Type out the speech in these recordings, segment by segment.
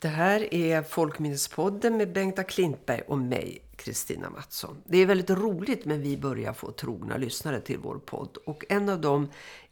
Det här är Folkminnespodden med Bengta Klintberg och mig, Kristina Mattsson. Det är väldigt roligt men vi börjar få trogna lyssnare till vår podd. Och en av dem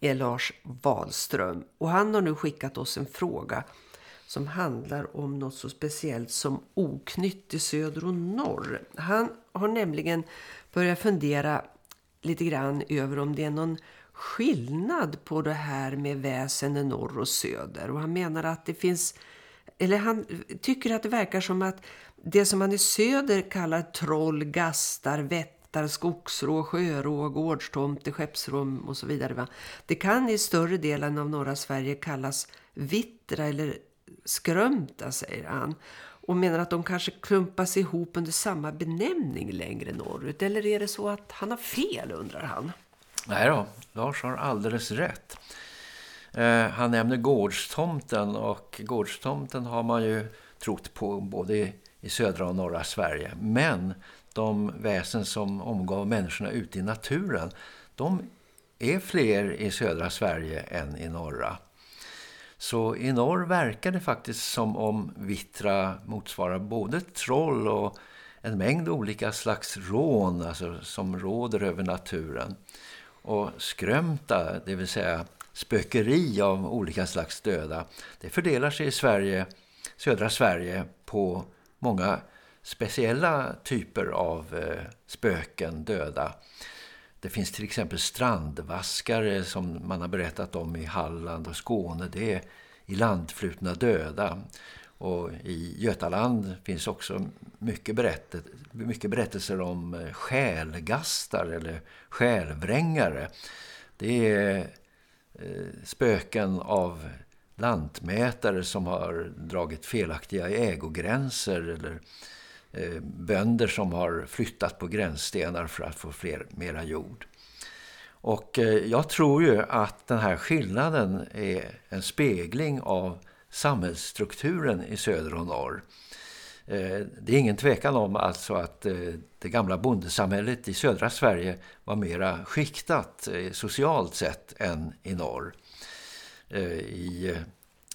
är Lars Wahlström. Och han har nu skickat oss en fråga som handlar om något så speciellt som oknytt i söder och norr. Han har nämligen börjat fundera lite grann över om det är någon skillnad på det här med väsen i norr och söder. Och han menar att det finns eller han tycker att det verkar som att det som man i söder kallar troll, gastar, vättar, skogsrå, sjörå, gårdstomte, skeppsrum och så vidare. Va? Det kan i större delen av norra Sverige kallas vittra eller skrömta, säger han. Och menar att de kanske klumpas ihop under samma benämning längre norrut. Eller är det så att han har fel, undrar han? Nej då, Lars har alldeles rätt. Eh, han nämner gårdstomten och gårdstomten har man ju trott på både i, i södra och norra Sverige. Men de väsen som omgav människorna ute i naturen, de är fler i södra Sverige än i norra. Så i norr verkar det faktiskt som om vittra motsvarar både troll och en mängd olika slags rån alltså som råder över naturen. Och skrömta, det vill säga spökeri av olika slags döda. Det fördelar sig i Sverige, södra Sverige på många speciella typer av eh, spöken, döda. Det finns till exempel strandvaskare som man har berättat om i Halland och Skåne. Det är i landflutna döda. Och i Götaland finns också mycket, berättet, mycket berättelser om eh, själgastar eller självrängare. Det är Eh, spöken av lantmätare som har dragit felaktiga ägogränser eller eh, bönder som har flyttat på gränsstenar för att få fler, mera jord. Och eh, jag tror ju att den här skillnaden är en spegling av samhällsstrukturen i söder och norr. Eh, det är ingen tvekan om alltså att eh, det gamla bondesamhället i södra Sverige var mera skiktat eh, socialt sett än i norr. I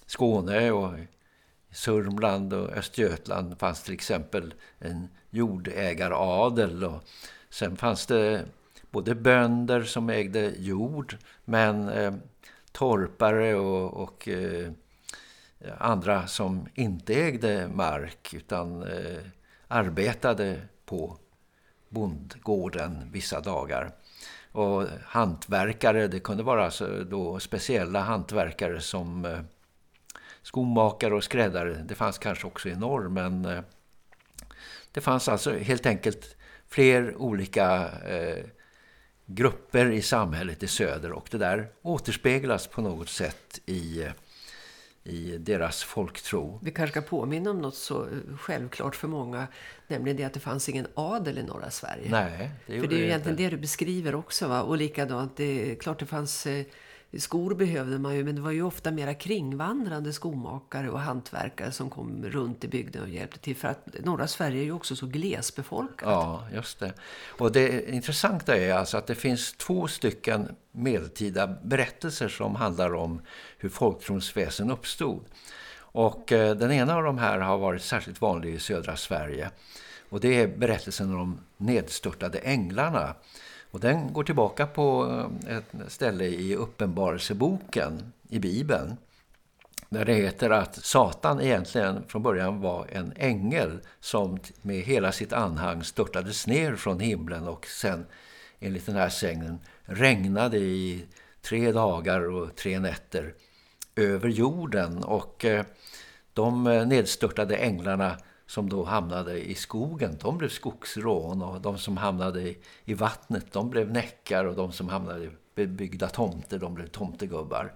Skåne och Sörmland och Östergötland fanns till exempel en jordägaradel och sen fanns det både bönder som ägde jord men torpare och, och Eh, andra som inte ägde mark utan eh, arbetade på bondgården vissa dagar. Och hantverkare, det kunde vara alltså då speciella hantverkare som eh, skomakare och skräddare. Det fanns kanske också i norr men eh, det fanns alltså helt enkelt fler olika eh, grupper i samhället i söder och det där återspeglas på något sätt i eh, i deras folktro. Vi kanske ska påminna om något så självklart för många, nämligen det att det fanns ingen adel i norra Sverige. Nej, det För det är ju egentligen det du beskriver också va? Och likadant, det är klart det fanns eh, Skor behövde man ju, men det var ju ofta mera kringvandrande skomakare och hantverkare som kom runt i bygden och hjälpte till. För att norra Sverige är ju också så glesbefolkat. Ja, just det. Och det intressanta är alltså att det finns två stycken medeltida berättelser som handlar om hur folktronsväsen uppstod. Och eh, den ena av de här har varit särskilt vanlig i södra Sverige. Och det är berättelsen om de nedstörtade änglarna- och den går tillbaka på eh, ett ställe i uppenbarelseboken i Bibeln. Där det heter att Satan egentligen från början var en ängel som med hela sitt anhang störtades ner från himlen och sen enligt den här sängen regnade i tre dagar och tre nätter över jorden. Och eh, de eh, nedstörtade änglarna som då hamnade i skogen, de blev skogsrån och de som hamnade i, i vattnet, de blev näckar och de som hamnade i bebyggda tomter, de blev tomtegubbar.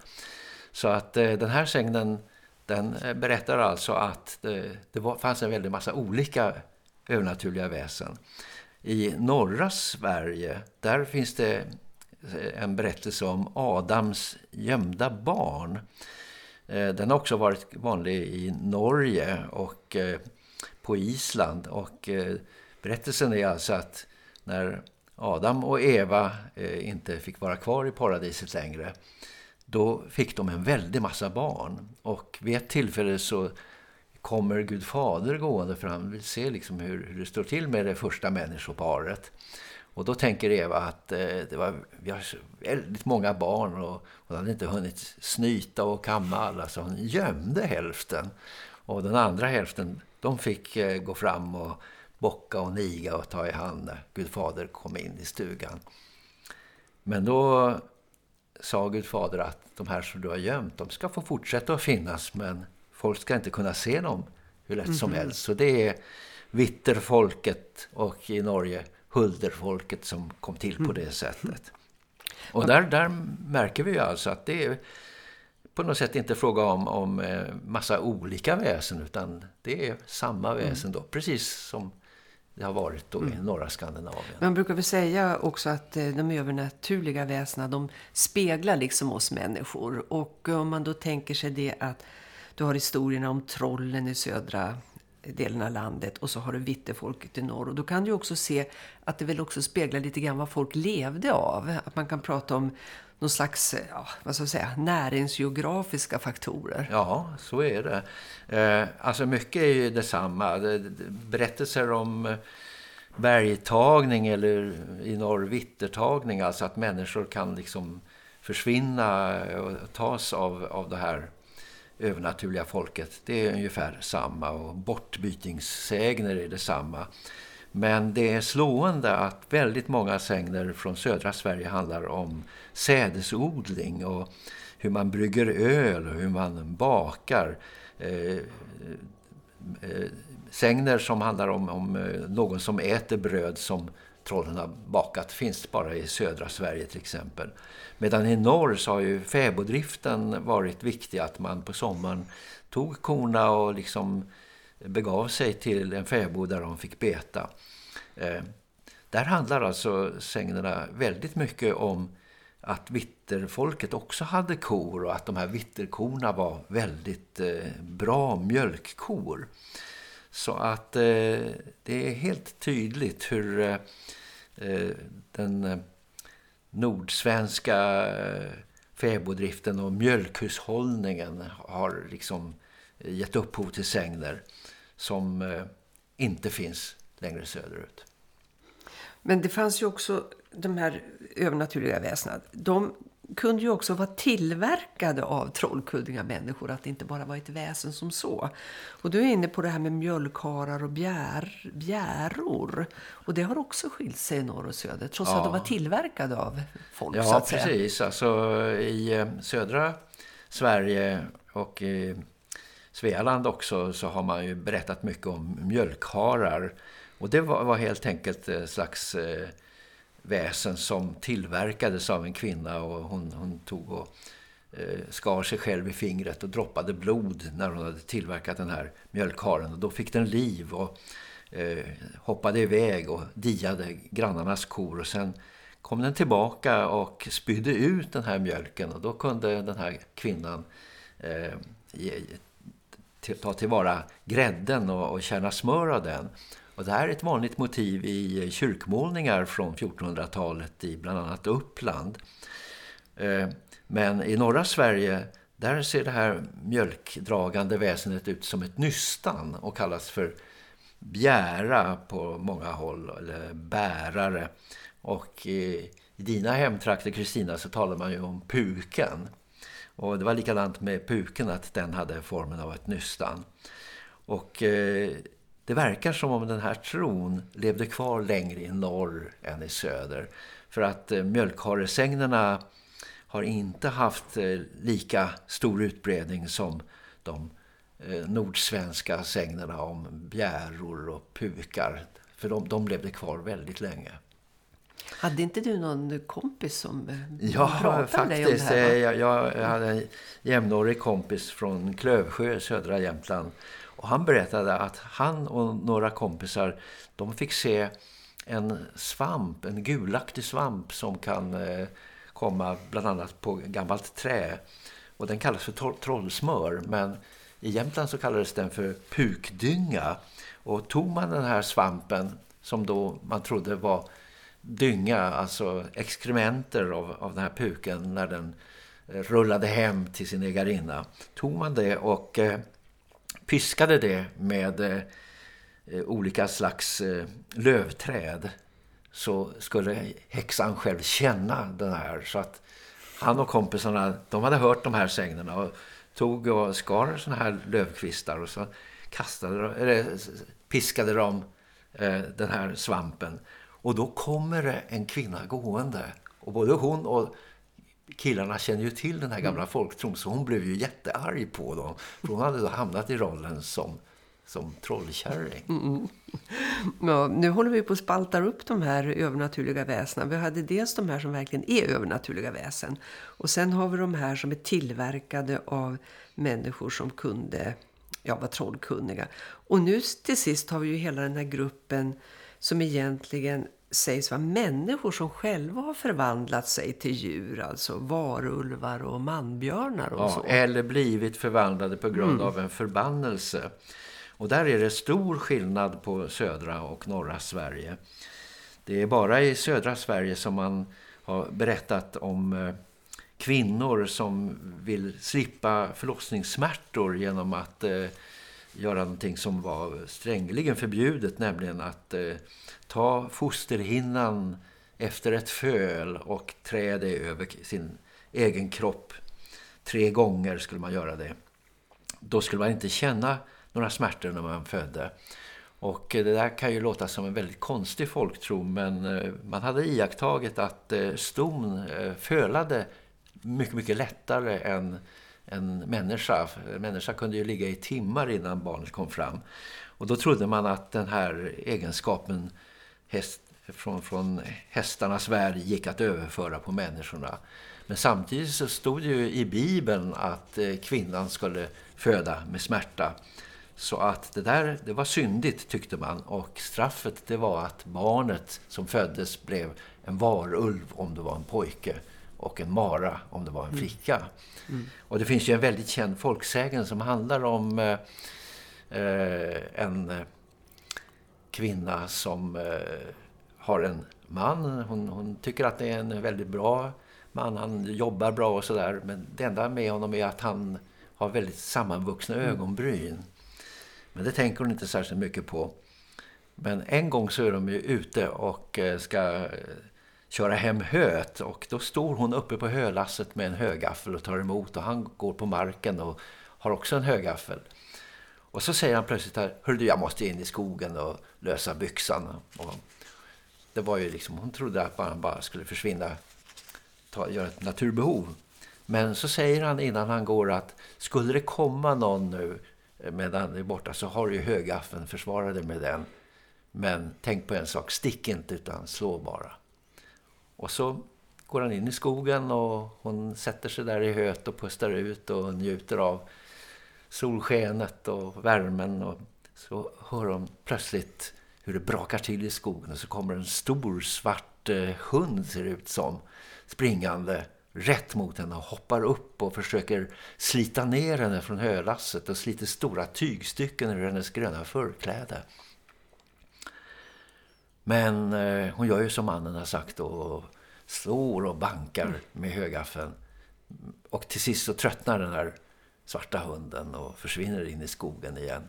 Så att eh, den här sägnen den eh, berättar alltså att det, det var, fanns en väldigt massa olika övernaturliga väsen. I norra Sverige, där finns det eh, en berättelse om Adams gömda barn. Eh, den har också varit vanlig i Norge och på Island och eh, berättelsen är alltså att när Adam och Eva eh, inte fick vara kvar i paradiset längre då fick de en väldig massa barn och vid ett tillfälle så kommer Gud fader gående fram. vill se liksom hur, hur det står till med det första människoparet. Och då tänker Eva att eh, det var, vi har väldigt många barn och hon hade inte hunnit snyta och kamma alla så hon gömde hälften. Och den andra hälften, de fick eh, gå fram och bocka och niga och ta i hand när Gud fader kom in i stugan. Men då sa Gud fader att de här som du har gömt, de ska få fortsätta att finnas men folk ska inte kunna se dem hur lätt som mm -hmm. helst. Så det är vitterfolket och i Norge hulderfolket som kom till på mm. det sättet. Och där, där märker vi ju alltså att det är på något sätt inte fråga om, om eh, massa olika väsen utan det är samma mm. väsen då, precis som det har varit då i mm. norra Skandinavien. Man brukar väl säga också att eh, de övernaturliga väsena de speglar liksom oss människor. Och om man då tänker sig det att du har historierna om trollen i södra delen av landet och så har du vittefolket i norr. Och då kan du också se att det väl också speglar lite grann vad folk levde av. Att man kan prata om någon slags eh, ja, vad ska jag säga, näringsgeografiska faktorer. Ja, så är det. Eh, alltså mycket är ju detsamma. Berättelser om eh, bergtagning eller i norr vittertagning. Alltså att människor kan liksom försvinna eh, och tas av, av det här övernaturliga folket. Det är ungefär samma och bortbytingssägner är detsamma. Men det är slående att väldigt många sägner från södra Sverige handlar om sädesodling och hur man brygger öl och hur man bakar. Eh, eh, sägner som handlar om, om eh, någon som äter bröd som trollen har bakat finns bara i södra Sverige till exempel. Medan i norr så har ju fäbodriften varit viktig att man på sommaren tog korna och liksom begav sig till en fäbod där de fick beta. Eh, där handlar alltså sägnerna väldigt mycket om att vitterfolket också hade kor och att de här vitterkorna var väldigt eh, bra mjölkkor. Så att eh, det är helt tydligt hur den nordsvenska fäbodriften och mjölkhushållningen har liksom gett upphov till sängner som eh, inte finns längre söderut. Men det fanns ju också de här övernaturliga väsena. De kunde ju också vara tillverkade av trollkundiga människor. Att det inte bara var ett väsen som så. Och du är inne på det här med mjölkharar och bjär, bjäror. Och det har också skilt sig i norr och söder. Trots ja. att de var tillverkade av folk ja, så att säga. Ja, precis. Alltså, I eh, södra Sverige och i Svealand också så har man ju berättat mycket om mjölkharar. Och det var, var helt enkelt ett slags... Eh, väsen som tillverkades av en kvinna och hon, hon tog och eh, skar sig själv i fingret och droppade blod när hon hade tillverkat den här mjölkharen och då fick den liv och eh, hoppade iväg och diade grannarnas kor och sen kom den tillbaka och spydde ut den här mjölken och då kunde den här kvinnan eh, ta tillvara grädden och, och kärna smör av den. Och det här är ett vanligt motiv i eh, kyrkmålningar från 1400-talet i bland annat Uppland. Eh, men i norra Sverige där ser det här mjölkdragande väsendet ut som ett nystan och kallas för bjära på många håll eller bärare. Och i dina hemtrakter Kristina så talar man ju om puken. Och det var likadant med puken att den hade formen av ett nystan. Och eh, det verkar som om den här tron levde kvar längre i norr än i söder. För att eh, mjölkharesängnerna har inte haft eh, lika stor utbredning som de eh, nordsvenska sängnerna om bjäror och pukar. För de, de levde kvar väldigt länge. Hade inte du någon kompis som ja, pratade faktiskt, om det här? Ja, jag, jag hade en jämnårig kompis från Klövsjö, södra Jämtland- och han berättade att han och några kompisar de fick se en svamp, en gulaktig svamp som kan eh, komma bland annat på gammalt trä. Och den kallas för trollsmör men i Jämtland så kallades den för pukdynga. Och tog man den här svampen som då man trodde var dynga, alltså exkrementer av, av den här puken när den eh, rullade hem till sin ägarinna. Tog man det och eh, piskade det med eh, eh, olika slags eh, lövträd så skulle häxan själv känna den här. Så att han och kompisarna, de hade hört de här sägnerna och tog och skar sådana här lövkvistar och så kastade, de, eller piskade de eh, den här svampen. Och då kommer det en kvinna gående. Och både hon och killarna känner ju till den här gamla mm. folktron så hon blev ju jättearg på dem. För hon hade då hamnat i rollen som, som trollkärring. Mm. Ja, nu håller vi på att spalta upp de här övernaturliga väsena. Vi hade dels de här som verkligen är övernaturliga väsen. Och sen har vi de här som är tillverkade av människor som kunde ja, vara trollkunniga. Och nu till sist har vi ju hela den här gruppen som egentligen sägs vara människor som själva har förvandlat sig till djur, alltså varulvar och manbjörnar och ja, så. Eller blivit förvandlade på grund mm. av en förbannelse. Och där är det stor skillnad på södra och norra Sverige. Det är bara i södra Sverige som man har berättat om eh, kvinnor som vill slippa förlossningssmärtor genom att eh, göra någonting som var strängligen förbjudet, nämligen att eh, ta fosterhinnan efter ett föl och trä det över sin egen kropp. Tre gånger skulle man göra det. Då skulle man inte känna några smärtor när man födde. Och eh, det där kan ju låta som en väldigt konstig folktro men eh, man hade iakttagit att eh, ston fölade mycket, mycket lättare än en människa. En människa kunde ju ligga i timmar innan barnet kom fram. Och då trodde man att den här egenskapen häst, från, från hästarnas värld gick att överföra på människorna. Men samtidigt så stod det ju i Bibeln att eh, kvinnan skulle föda med smärta. Så att det där det var syndigt tyckte man och straffet det var att barnet som föddes blev en varulv om det var en pojke och en mara om det var en mm. flicka. Mm. Och det finns ju en väldigt känd folksägen som handlar om eh, eh en eh, kvinna som eh, har en man. Hon, hon, tycker att det är en väldigt bra man. Han jobbar bra och sådär. Men det enda med honom är att han har väldigt sammanvuxna mm. ögonbryn. Men det tänker hon inte särskilt mycket på. Men en gång så är de ju ute och eh, ska köra hem höet och då står hon uppe på hölasset med en högaffel och tar emot och han går på marken och har också en högaffel. Och så säger han plötsligt här, hör du jag måste in i skogen och lösa byxan. Och det var ju liksom, hon trodde att han bara skulle försvinna, ta, göra ett naturbehov. Men så säger han innan han går att skulle det komma någon nu eh, medan det är borta så har du ju högaffeln, försvara dig med den. Men tänk på en sak, stick inte utan slå bara. Och så går han in i skogen och hon sätter sig där i höet och pustar ut och njuter av solskenet och värmen. Och så hör hon plötsligt hur det brakar till i skogen och så kommer en stor svart eh, hund ser ut som springande rätt mot henne och hoppar upp och försöker slita ner henne från hölasset och sliter stora tygstycken ur hennes gröna förkläde. Men eh, hon gör ju som mannen har sagt och slår och bankar med högaffeln. Och till sist så tröttnar den här svarta hunden och försvinner in i skogen igen.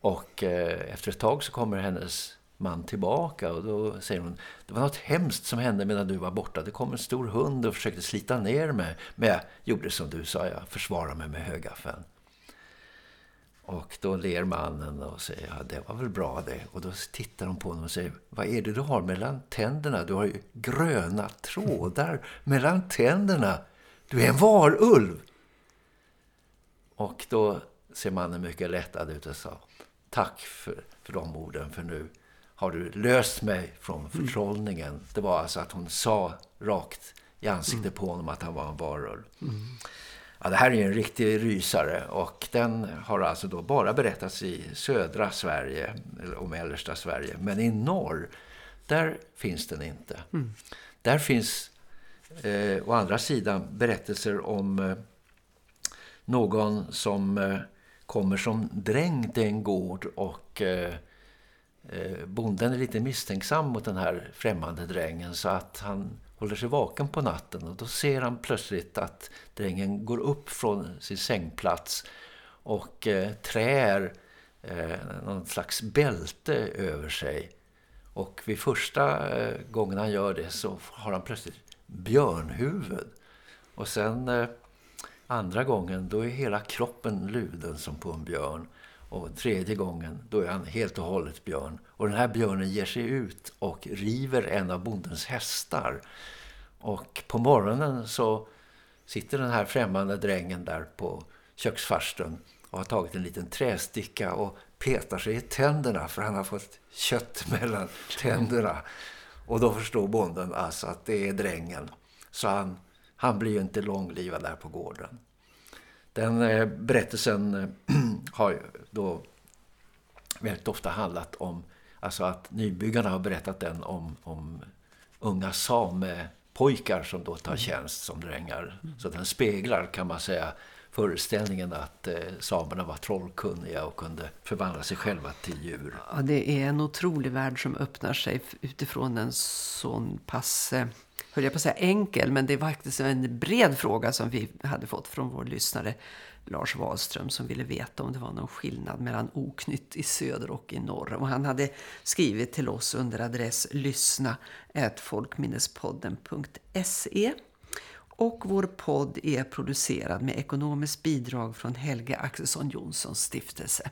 Och eh, efter ett tag så kommer hennes man tillbaka och då säger hon det var något hemskt som hände medan du var borta. Det kom en stor hund och försökte slita ner mig. Men jag gjorde som du sa, jag försvarade mig med högaffeln. Och då ler mannen och säger, ja det var väl bra det. Och då tittar de på honom och säger, vad är det du har mellan tänderna? Du har ju gröna trådar mellan tänderna. Du är en varulv. Och då ser mannen mycket lättad ut och sa, tack för, för de orden för nu har du löst mig från mm. förtrollningen. Det var alltså att hon sa rakt i ansiktet mm. på honom att han var en varulv. Mm. Ja, det här är en riktig rysare och den har alltså då bara berättats i södra Sverige och mellersta Sverige. Men i norr, där finns den inte. Mm. Där finns eh, å andra sidan berättelser om eh, någon som eh, kommer som dräng till en gård och eh, eh, bonden är lite misstänksam mot den här främmande drängen så att han håller sig vaken på natten och då ser han plötsligt att drängen går upp från sin sängplats och eh, trär eh, någon slags bälte över sig. Och vid första eh, gången han gör det så har han plötsligt björnhuvud. Och sen eh, andra gången då är hela kroppen luden som på en björn. Och tredje gången då är han helt och hållet björn. Och den här björnen ger sig ut och river en av bondens hästar. Och på morgonen så sitter den här främmande drängen där på köksfarsten och har tagit en liten trästicka och petar sig i tänderna för han har fått kött mellan tänderna. Och då förstår bonden alltså att det är drängen. Så han, han blir ju inte långlivad där på gården. Den eh, berättelsen eh, har då väldigt ofta handlat om alltså att nybyggarna har berättat den om, om unga samepojkar som då tar mm. tjänst som drängar. Så den speglar kan man säga föreställningen att eh, samerna var trollkunniga och kunde förvandla sig själva till djur. Ja, det är en otrolig värld som öppnar sig utifrån en sån pass, höll jag på att säga enkel, men det var faktiskt en bred fråga som vi hade fått från vår lyssnare Lars Wahlström som ville veta om det var någon skillnad mellan oknytt i söder och i norr. Och han hade skrivit till oss under adress lyssna folkminnespodden.se. Och vår podd är producerad med ekonomiskt bidrag från Helge Axelsson Jonssons stiftelse.